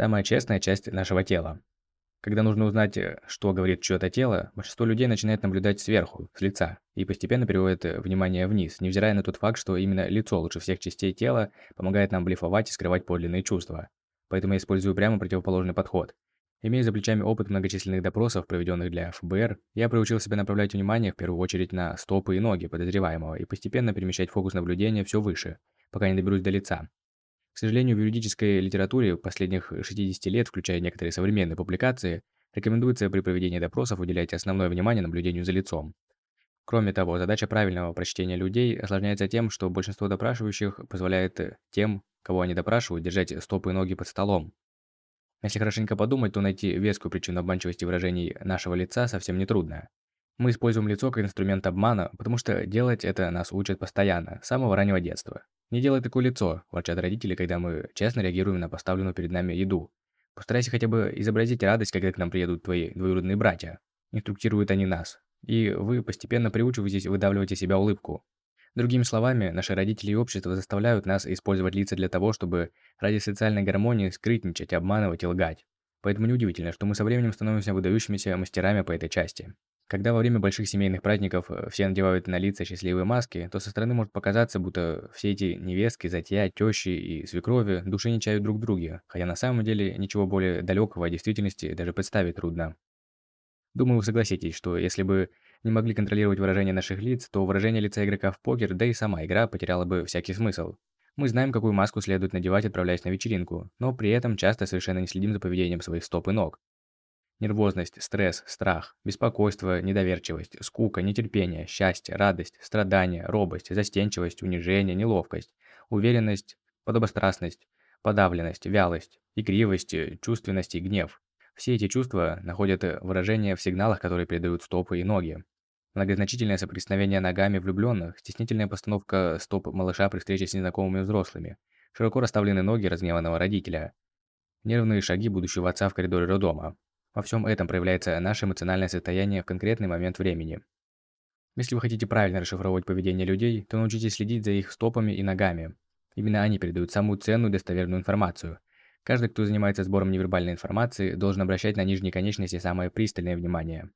Самая честная часть нашего тела. Когда нужно узнать, э, что говорит чьё-то тело, большинство людей начинает наблюдать сверху, с лица, и постепенно переводит э, внимание вниз, невзирая на тот факт, что именно лицо лучше всех частей тела помогает нам блефовать и скрывать подлинные чувства. Поэтому я использую прямо противоположный подход. Имея за плечами опыт многочисленных допросов, проведенных для ФБР, я приучил себя направлять внимание в первую очередь на стопы и ноги подозреваемого и постепенно перемещать фокус наблюдения все выше, пока не доберусь до лица. К сожалению, в юридической литературе последних 60 лет, включая некоторые современные публикации, рекомендуется при проведении допросов уделять основное внимание наблюдению за лицом. Кроме того, задача правильного прочтения людей осложняется тем, что большинство допрашивающих позволяет тем, кого они допрашивают, держать стопы и ноги под столом. Если хорошенько подумать, то найти вескую причину обманчивости выражений нашего лица совсем нетрудно. Мы используем лицо как инструмент обмана, потому что делать это нас учат постоянно, с самого раннего детства. «Не делай такое лицо», – ворчат родители, когда мы честно реагируем на поставленную перед нами еду. «Постарайся хотя бы изобразить радость, когда к нам приедут твои двоюродные братья». Инструктируют они нас. И вы постепенно приучиваетесь выдавливать из себя улыбку. Другими словами, наши родители и общество заставляют нас использовать лица для того, чтобы ради социальной гармонии скрытничать, обманывать и лгать. Поэтому неудивительно, что мы со временем становимся выдающимися мастерами по этой части. Когда во время больших семейных праздников э, все надевают на лица счастливые маски, то со стороны может показаться, будто все эти невестки, затья, тещи и свекрови души не чают друг в друге, хотя на самом деле ничего более далекого от действительности даже представить трудно. Думаю, вы согласитесь, что если бы не могли контролировать выражение наших лиц, то выражение лица игрока в покер, да и сама игра потеряла бы всякий смысл. Мы знаем, какую маску следует надевать, отправляясь на вечеринку, но при этом часто совершенно не следим за поведением своих стоп и ног. Нервозность, стресс, страх, беспокойство, недоверчивость, скука, нетерпение, счастье, радость, страдание, робость, застенчивость, унижение, неловкость, уверенность, подобострастность, подавленность, вялость, игривость, чувственность и гнев. Все эти чувства находят выражение в сигналах, которые передают стопы и ноги. Многозначительное соприкосновение ногами влюбленных, стеснительная постановка стоп малыша при встрече с незнакомыми взрослыми, широко расставленные ноги разгневанного родителя, нервные шаги будущего отца в коридоре роддома, во всем этом проявляется наше эмоциональное состояние в конкретный момент времени. Если вы хотите правильно расшифровывать поведение людей, то научитесь следить за их стопами и ногами. Именно они передают самую ценную достоверную информацию. Каждый, кто занимается сбором невербальной информации, должен обращать на нижние конечности самое пристальное внимание.